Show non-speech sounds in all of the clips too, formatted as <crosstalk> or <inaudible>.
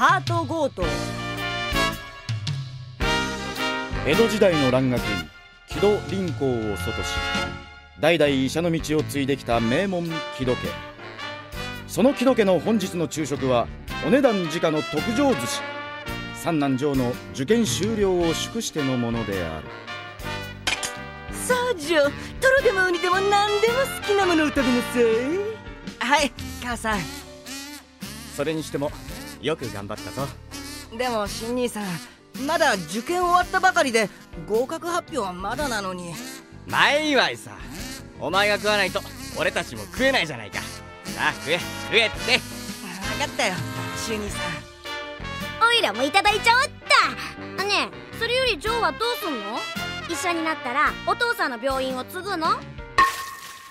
ハート強盗江戸時代の蘭学院木戸林公を外し代々医者の道を継いできた名門木戸家。その木戸家の本日の昼食はお値段時価の特上寿司。三男城の受験終了を祝してのものである。さあじゃあトロでもウニでも何でも好きなものを食べなさい。はい母さん。それにしてもよく頑張ったぞ。でも新兄さんまだ受験終わったばかりで合格発表はまだなのに。前祝いさお前が食わないと俺たちも食えないじゃないか。さあ食え食えって。分かったよ修兄さん。おいらもいただいちゃおった。ねえそれよりジョーはどうすんの？医者になったらお父さんの病院を継ぐの？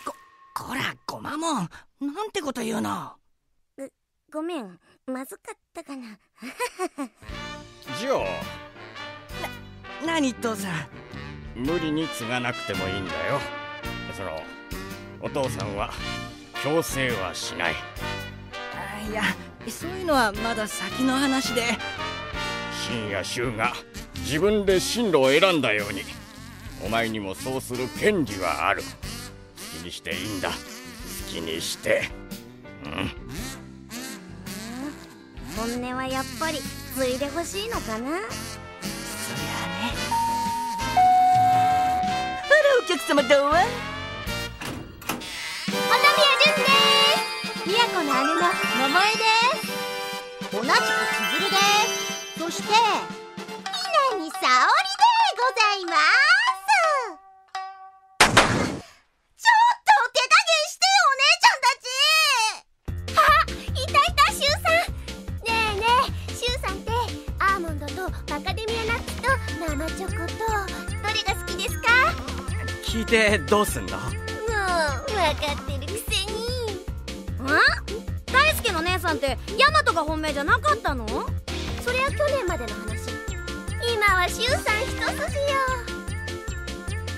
ここらごまもん。なんてこと言うの？ごめんまずかったかな。ジョー何父さ。ん無理に継がなくてもいいんだよ。そのお父さんは強制はしない。あいやそういうのはまだ先の話で。深夜柊が自分で進路を選んだようにお前にもそうする権利はある。好きにしていいんだ。好きにして。うん本音はやっぱり継いでほしいのかな。そりゃあねあらお客様どうは花宮純です。宮子の姉の桃江です。同じく千鶴です。そして稲荷沙織でございます聞いてどうすんの？もう分かってるくせに。ん大輔の姉さんってヤマトが本命じゃなかったの？それは去年までの話。今はシュウさん一筋よ。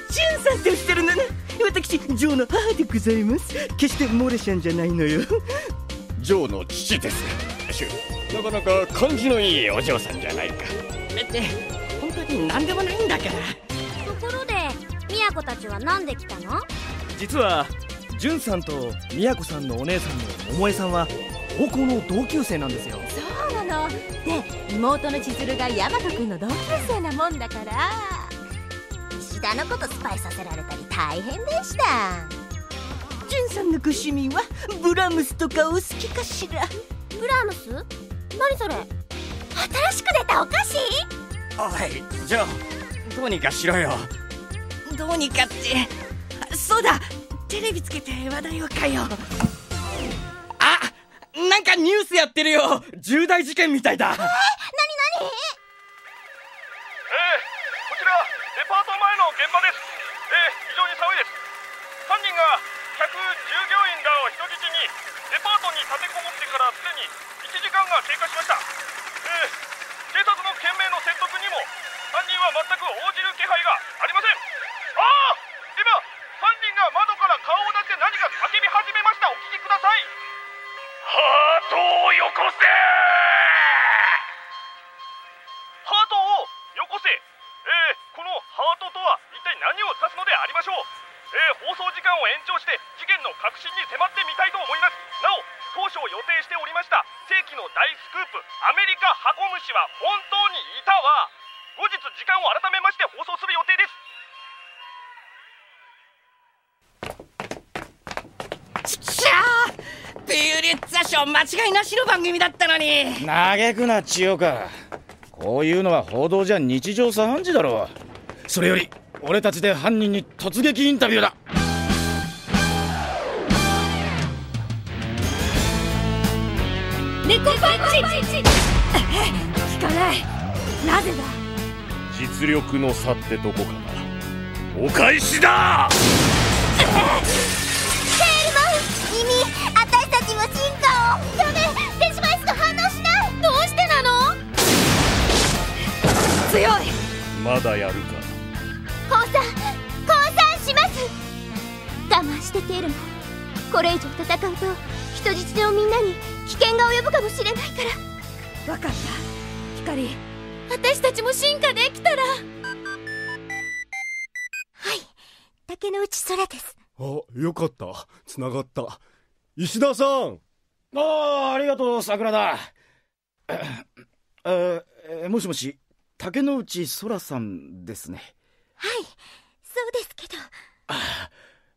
シュンさんってしゃるのね。私ジョーの母でございます。決してモレシャンじゃないのよ。ジョーの父です。シュなかなか感じのいいお嬢さんじゃないか。って本当に何でもないんだから宮子たちは何で来たの？実はじゅんさんとみやこさんのお姉さんの桃江さんは高校の同級生なんですよ。そうなの。で妹の千鶴が大和くんの同級生なもんだから。石田のことスパイさせられたり大変でした。ジュンさんのご趣味はブラームスとかお好きかしら。ブラームス？何それ？新しく出たお菓子？おいジョーどうにかしろよどうにかって。あそうだテレビつけて話題を変えよう。あなんかニュースやってるよ。重大事件みたいだ。何何？ええこちらデパート前の現場です。ええ非常に寒いです。犯人が客従業員らを人質にデパートに立てこもってからすでに1時間が経過しました。ええ警察の懸命の説得にも犯人は全く応じる気配がよこせ！ハートをよこせ！えー、このハートとは一体何を指すのでありましょう？えー、放送時間を延長して事件の核心に迫ってみたいと思います。なお当初予定しておりました世紀の大スクープアメリカ箱虫は本当にいたわ。後日時間を改めまして放送する予定です。ちゃー！ピューッツァ賞間違いなしの番組だったのに。嘆くな千代か。こういうのは報道じゃ日常茶飯事だろ。うそれより俺たちで犯人に突撃インタビューだ。猫パンチ。聞かない。なぜだ？実力の差ってどこかな。お返しだ <laughs> 私たちも進化を。ダメデジマイスが反応しない。どうしてなの？強い。まだやるか。降参。降参します。我慢してテールマンこれ以上戦うと人質のみんなに危険が及ぶかもしれないから。わかった。光。私たちも進化できたら。はい。竹之内空です。あよかった。つながった石田さん。ああありがとう桜田。<coughs> えーもしもし竹之内空さんですね。はいそうですけど。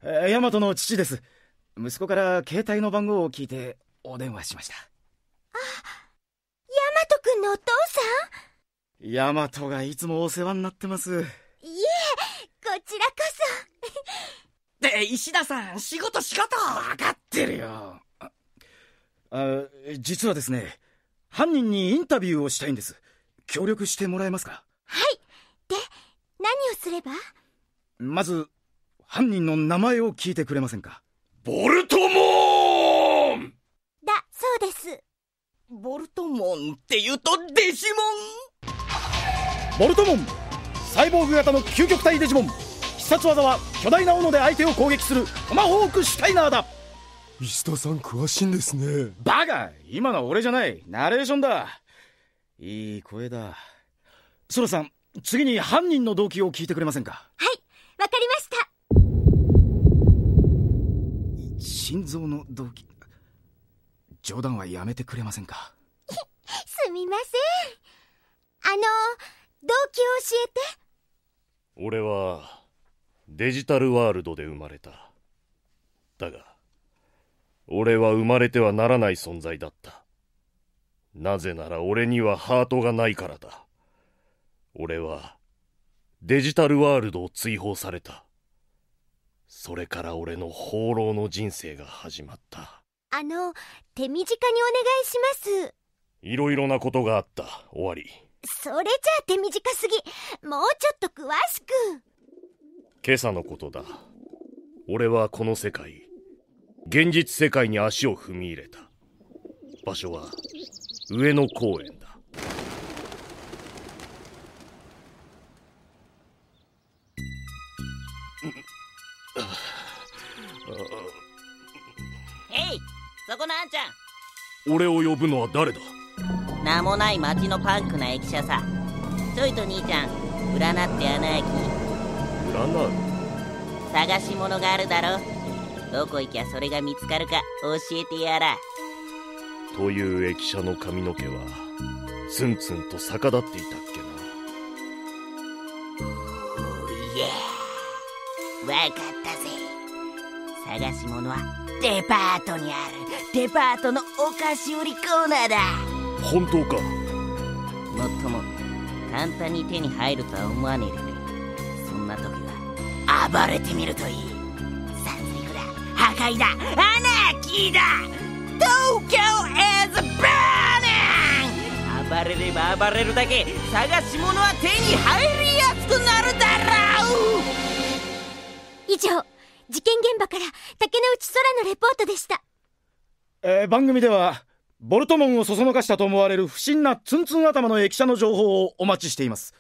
えー大和の父です。息子から携帯の番号を聞いてお電話しました。大和くんのお父さ大和がいつもお世話になってます。んいえこちらこで石田さん仕事仕事分かってるよ。ああ実はですね犯人にインタビューをしたいんです。協力してもらえますか？そはい。で何をすれば？まず犯人の名前を聞いてくれませんか？ボルトモン！だそうです。ボルトモンって言うとデジモン？ボルトモン！サイボーグ型の究極体デジモン必殺技は巨大な斧で相手を攻撃するトマホークシュタイナーだ。石田さん詳しいんですね。バカ今のは俺じゃない。ナレーションだ。いい声だ。ソラさん次に犯人の動機を聞いてくれませんか？はいわかりました。心臓の動機。冗談はやめてくれませんか？すみません。あの動機を教えて。俺はデジタルワールドで生まれた。だが俺は生まれてはならない存在だった。なぜなら俺にはハートがないからだ。俺はデジタルワールドを追放された。それから俺の放浪の人生が始まった。あの手短にお願いします。いろいろなことがあった。終わり。それじゃあ手短すぎ。もうちょっと詳しく今朝のことだ。俺はこの世界現実世界に足を踏み入れた。場所は上野公園だ。へいそこのあんちゃ俺を呼ぶのは誰だ？ん名もない町のパンクな駅舎さ。ちょいと兄ちゃん占って穴開き占う探し物があるだろどこ行きゃそれが見つかるか教えてやら。という駅舎の髪の毛はツンツンと逆立っていたっけいやわかったぜ。探し物はデパートにある。デパートのお菓子売りコーナーだ。な本当か。もっとも簡単に手に入るとは思わねえでんな時は暴れてみるといい。殺戮だ破壊だ。アナーキーだ。東京 is burning 暴れれば暴れるだけ探し物は手に入りやすくなるだろう。以上事件現場から竹之内空のレポートでした。えー番組ではボルトモンをそそのかしたと思われる不審なツンツン頭の駅舎の情報をお待ちしています